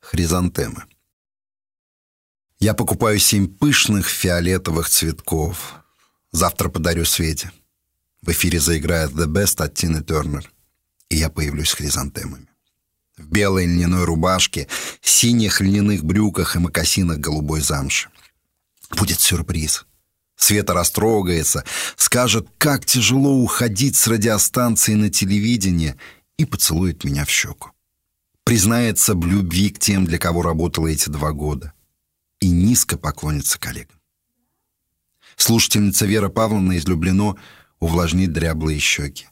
Хризантемы. Я покупаю семь пышных фиолетовых цветков. Завтра подарю Свете. В эфире заиграет The Best от Тины Тернер. И я появлюсь с хризантемами. В белой льняной рубашке, синих льняных брюках и мокасинах голубой замши. Будет сюрприз. Света растрогается, скажет, как тяжело уходить с радиостанции на телевидение и поцелует меня в щеку. Признается в любви к тем, для кого работала эти два года. И низко поклонится коллегам. Слушательница Вера Павловна из Люблино увлажнит дряблые щеки.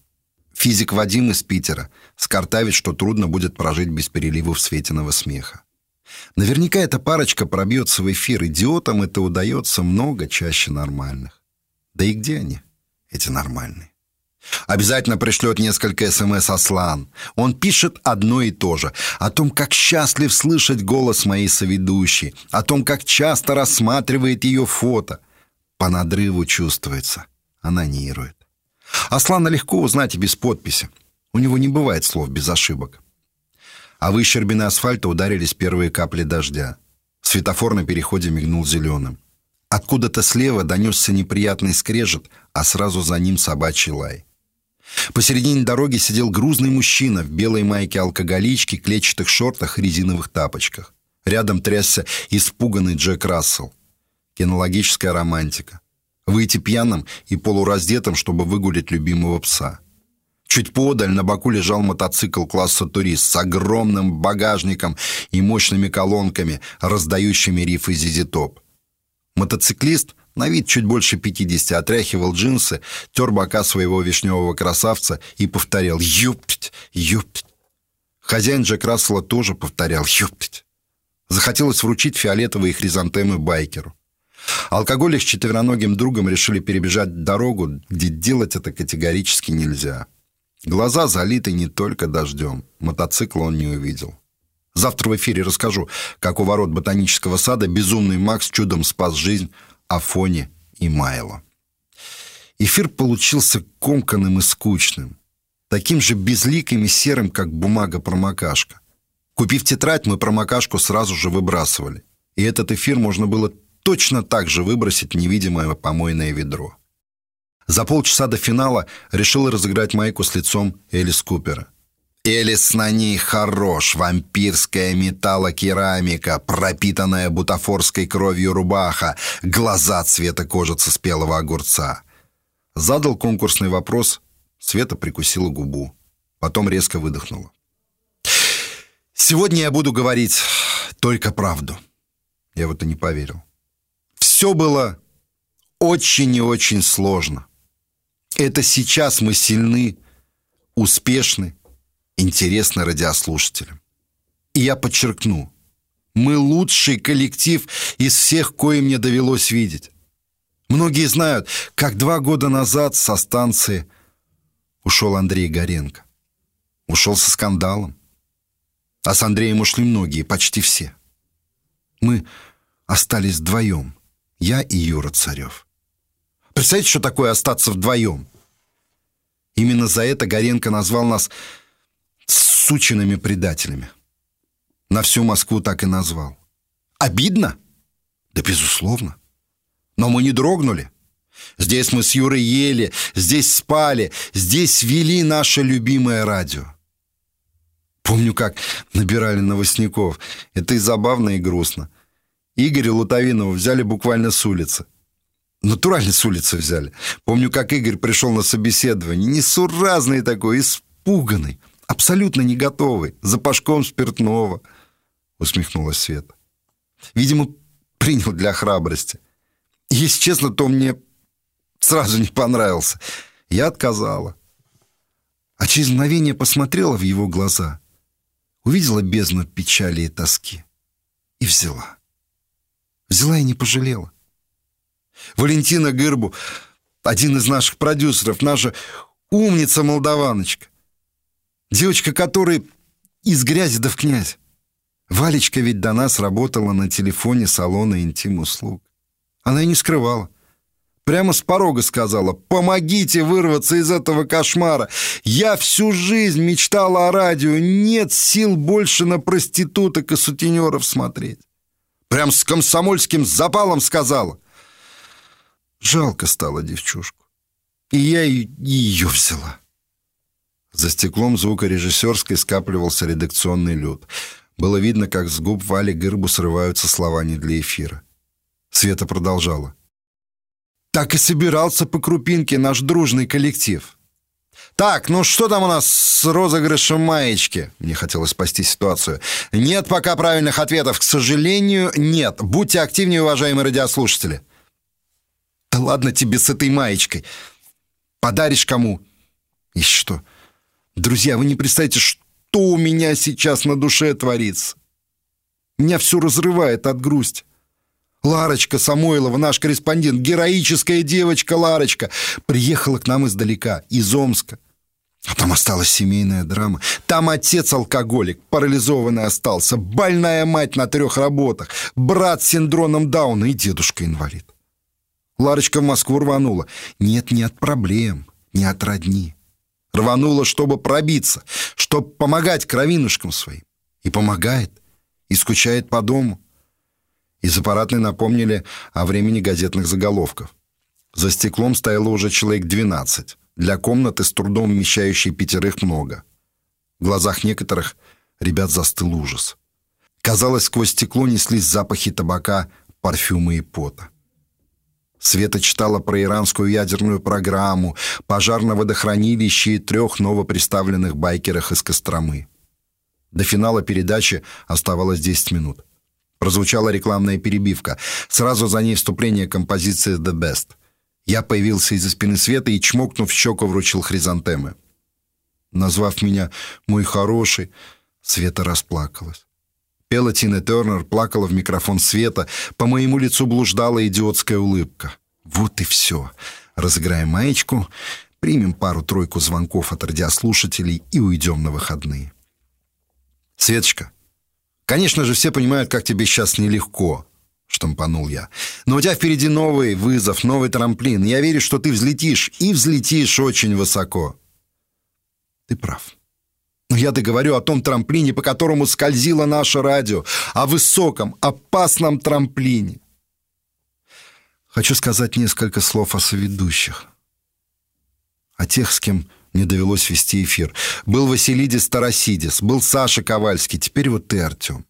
Физик Вадим из Питера скартавит, что трудно будет прожить без переливов светиного смеха. Наверняка эта парочка пробьется в эфир. Идиотам это удается много чаще нормальных. Да и где они, эти нормальные? Обязательно пришлет несколько СМС Аслан. Он пишет одно и то же. О том, как счастлив слышать голос моей соведущей. О том, как часто рассматривает ее фото. По надрыву чувствуется. Анонирует. Аслана легко узнать и без подписи. У него не бывает слов без ошибок. А выщербины асфальта ударились первые капли дождя. Светофор на переходе мигнул зеленым. Откуда-то слева донесся неприятный скрежет, а сразу за ним собачий лай. Посередине дороги сидел грузный мужчина в белой майке алкоголички, клетчатых шортах и резиновых тапочках. Рядом трясся испуганный Джек Рассел. Кинологическая романтика. Выйти пьяным и полураздетым, чтобы выгулить любимого пса. Чуть подаль на боку лежал мотоцикл класса «Турист» с огромным багажником и мощными колонками, раздающими рифы «Зизи-топ». Мотоциклист, на вид чуть больше 50, отряхивал джинсы, тер бока своего вишневого красавца и повторял «Юпть! Юпть!». Хозяин Джек Рассела тоже повторял «Юпть!». Захотелось вручить фиолетовые хризантемы байкеру. Алкоголик с четвероногим другом решили перебежать дорогу, где делать это категорически нельзя. Глаза залиты не только дождем. Мотоцикла он не увидел. Завтра в эфире расскажу, как у ворот ботанического сада безумный Макс чудом спас жизнь Афоне и Майло. Эфир получился комканным и скучным. Таким же безликим и серым, как бумага-промокашка. Купив тетрадь, мы промокашку сразу же выбрасывали. И этот эфир можно было точно так же выбросить в невидимое помойное ведро. За полчаса до финала решил разыграть майку с лицом Элис Купера. Элис на ней хорош, вампирская металлокерамика, пропитанная бутафорской кровью рубаха, глаза цвета кожицы спелого огурца. Задал конкурсный вопрос, Света прикусила губу, потом резко выдохнула. «Сегодня я буду говорить только правду». Я в это не поверил. Все было очень и очень сложно. Это сейчас мы сильны, успешны, интересны радиослушателям. И я подчеркну, мы лучший коллектив из всех, кое мне довелось видеть. Многие знают, как два года назад со станции ушел Андрей Горенко. Ушел со скандалом. А с Андреем ушли многие, почти все. Мы остались вдвоем, я и Юра Царев. Представляете, что такое остаться вдвоем? Именно за это Горенко назвал нас сученными предателями. На всю Москву так и назвал. Обидно? Да, безусловно. Но мы не дрогнули. Здесь мы с Юрой ели, здесь спали, здесь вели наше любимое радио. Помню, как набирали новостников. Это и забавно, и грустно. Игоря Лутовинова взяли буквально с улицы. Натурально с улицы взяли. Помню, как Игорь пришел на собеседование. Несуразный такой, испуганный. Абсолютно не готовый. За пашком спиртного. Усмехнулась Света. Видимо, принял для храбрости. Если честно, то мне сразу не понравился. Я отказала. А через мгновение посмотрела в его глаза. Увидела бездну печали и тоски. И взяла. Взяла и не пожалела. Валентина Гырбу, один из наших продюсеров, наша умница-молдаваночка. Девочка, которая из грязи да в князь. Валечка ведь до нас работала на телефоне салона интим-услуг. Она и не скрывала. Прямо с порога сказала, помогите вырваться из этого кошмара. Я всю жизнь мечтала о радио, нет сил больше на проституток и сутенеров смотреть. Прям с комсомольским запалом сказала. Жалко стало девчушку. И я ее взяла. За стеклом звукорежиссерской скапливался редакционный люд. Было видно, как с губ Вали Гырбу срываются слова не для эфира. Света продолжала. Так и собирался по крупинке наш дружный коллектив. Так, ну что там у нас с розыгрышем маечки? Мне хотелось спасти ситуацию. Нет пока правильных ответов. К сожалению, нет. Будьте активнее, уважаемые радиослушатели. Да ладно тебе с этой маечкой. Подаришь кому? И что? Друзья, вы не представляете, что у меня сейчас на душе творится. Меня все разрывает от грусти. Ларочка Самойлова, наш корреспондент, героическая девочка Ларочка, приехала к нам издалека, из Омска. А там осталась семейная драма. Там отец алкоголик, парализованный остался, больная мать на трех работах, брат с синдромом Дауна и дедушка инвалид. Ларочка в Москву рванула. Нет, не от проблем, не от родни. Рванула, чтобы пробиться, чтобы помогать кровинушкам своим. И помогает, и скучает по дому. Из аппаратной напомнили о времени газетных заголовков. За стеклом стояло уже человек 12. Для комнаты с трудом вмещающей пятерых много. В глазах некоторых ребят застыл ужас. Казалось, сквозь стекло неслись запахи табака, парфюма и пота. Света читала про иранскую ядерную программу, пожар на водохранилище и трех новоприставленных байкерах из Костромы. До финала передачи оставалось 10 минут. Прозвучала рекламная перебивка. Сразу за ней вступление композиции «The Best». Я появился из-за спины Света и, чмокнув щеку, вручил хризантемы. Назвав меня «мой хороший», Света расплакалась. Пела Тина Тернер, плакала в микрофон Света. По моему лицу блуждала идиотская улыбка. Вот и все. Разыграем маечку, примем пару-тройку звонков от радиослушателей и уйдем на выходные. Светочка, конечно же, все понимают, как тебе сейчас нелегко, штампанул я. Но у тебя впереди новый вызов, новый трамплин. Я верю, что ты взлетишь, и взлетишь очень высоко. Ты прав. Но я договорю о том трамплине, по которому скользило наше радио, о высоком, опасном трамплине. Хочу сказать несколько слов о соведущих. О тех, с кем не довелось вести эфир. Был Василидис Тарасидис, был Саша Ковальский, теперь вот ты, Артем.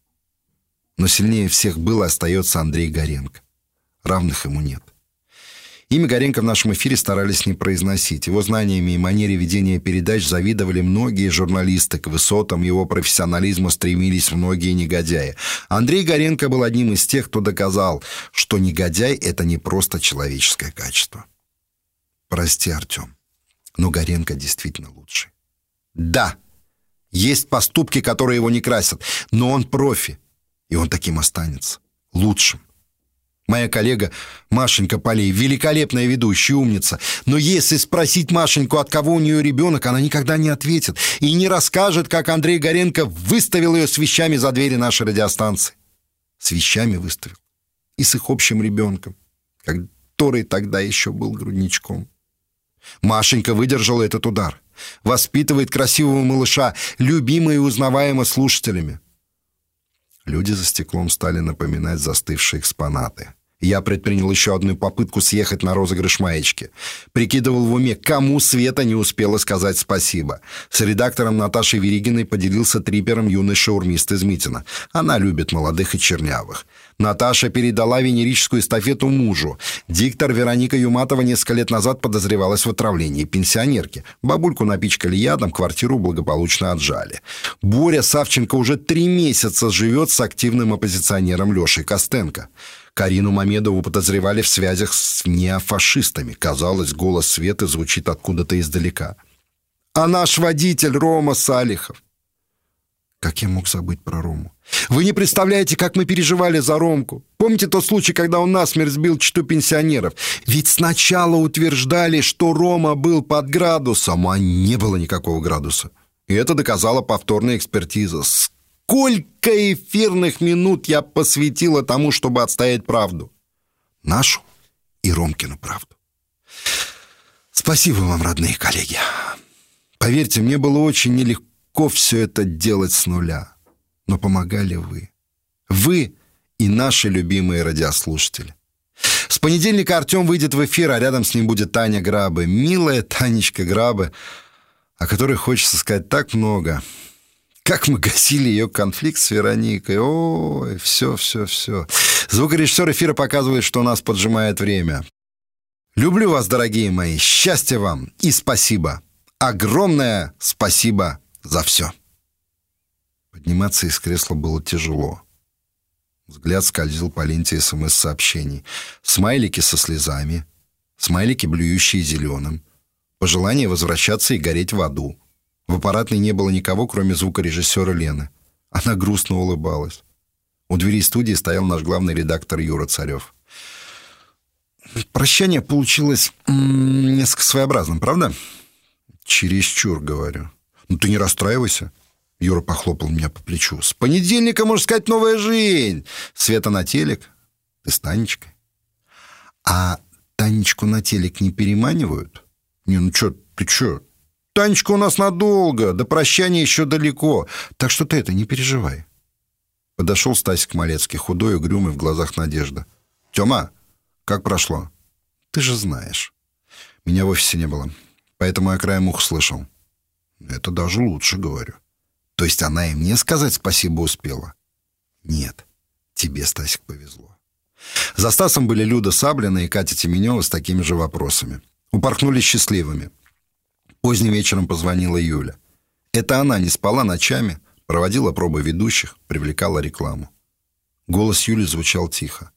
Но сильнее всех был и остается Андрей Горенко. Равных ему нет. Имя Горенко в нашем эфире старались не произносить. Его знаниями и манере ведения передач завидовали многие журналисты. К высотам его профессионализма стремились многие негодяи. Андрей Горенко был одним из тех, кто доказал, что негодяй — это не просто человеческое качество. Прости, Артем, но Горенко действительно лучший. Да, есть поступки, которые его не красят, но он профи, и он таким останется. Лучшим. Моя коллега Машенька Полей, великолепная ведущая, умница. Но если спросить Машеньку, от кого у нее ребенок, она никогда не ответит и не расскажет, как Андрей Горенко выставил ее с вещами за двери нашей радиостанции. С вещами выставил. И с их общим ребенком, который тогда еще был грудничком. Машенька выдержала этот удар. Воспитывает красивого малыша, любимый и узнаваемый слушателями. Люди за стеклом стали напоминать застывшие экспонаты. Я предпринял еще одну попытку съехать на розыгрыш маечки. Прикидывал в уме, кому Света не успела сказать спасибо. С редактором Наташей Веригиной поделился трипером юный шаурмист из Митина. Она любит молодых и чернявых. Наташа передала венерическую эстафету мужу. Диктор Вероника Юматова несколько лет назад подозревалась в отравлении пенсионерки. Бабульку напичкали ядом, квартиру благополучно отжали. Боря Савченко уже три месяца живет с активным оппозиционером Лешей Костенко. Карину Мамедову подозревали в связях с неофашистами. Казалось, голос Светы звучит откуда-то издалека. А наш водитель Рома Салихов. Как я мог забыть про Рому? Вы не представляете, как мы переживали за Ромку. Помните тот случай, когда он насмерть сбил чту пенсионеров? Ведь сначала утверждали, что Рома был под градусом, а не было никакого градуса. И это доказала повторная экспертиза. Сколько эфирных минут я посвятила тому, чтобы отстоять правду. Нашу и Ромкину правду. Спасибо вам, родные коллеги. Поверьте, мне было очень нелегко все это делать с нуля. Но помогали вы. Вы и наши любимые радиослушатели. С понедельника Артем выйдет в эфир, а рядом с ним будет Таня Грабы. Милая Танечка Грабы, о которой хочется сказать так много. Как мы гасили ее конфликт с Вероникой. Ой, все, все, все. Звукорежиссер эфира показывает, что у нас поджимает время. Люблю вас, дорогие мои. Счастья вам и спасибо. Огромное спасибо за все. Подниматься из кресла было тяжело. Взгляд скользил по ленте СМС-сообщений. Смайлики со слезами, смайлики, блюющие зеленым, пожелание возвращаться и гореть в аду. В аппаратной не было никого, кроме звукорежиссера Лены. Она грустно улыбалась. У двери студии стоял наш главный редактор Юра Царев. Прощание получилось несколько своеобразным, правда? Чересчур, говорю. Ну ты не расстраивайся. Юра похлопал меня по плечу. «С понедельника, можно сказать, новая жизнь! Света на телек. Ты с Танечкой». «А Танечку на телек не переманивают?» «Не, ну чё, ты чё? Танечка у нас надолго, до прощания еще далеко, так что ты это не переживай». Подошел Стасик Малецкий, худой, угрюмый, в глазах надежда. «Тёма, как прошло?» «Ты же знаешь». Меня в офисе не было, поэтому я краем уха слышал. «Это даже лучше, говорю». То есть она и мне сказать спасибо успела? Нет, тебе, Стасик, повезло. За Стасом были Люда Саблина и Катя Теменева с такими же вопросами. Упорхнули счастливыми. Поздним вечером позвонила Юля. Это она не спала ночами, проводила пробы ведущих, привлекала рекламу. Голос Юли звучал тихо.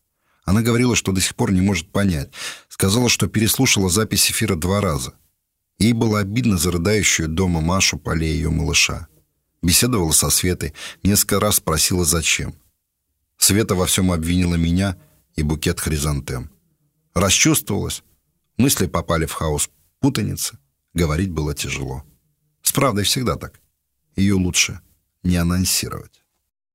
Она говорила, что до сих пор не может понять. Сказала, что переслушала запись эфира два раза. Ей было обидно за рыдающую дома Машу, поле ее малыша. Беседовала со Светой, несколько раз спросила, зачем. Света во всем обвинила меня и букет хризантем. Расчувствовалась, мысли попали в хаос путаницы, говорить было тяжело. С правдой всегда так. Ее лучше не анонсировать.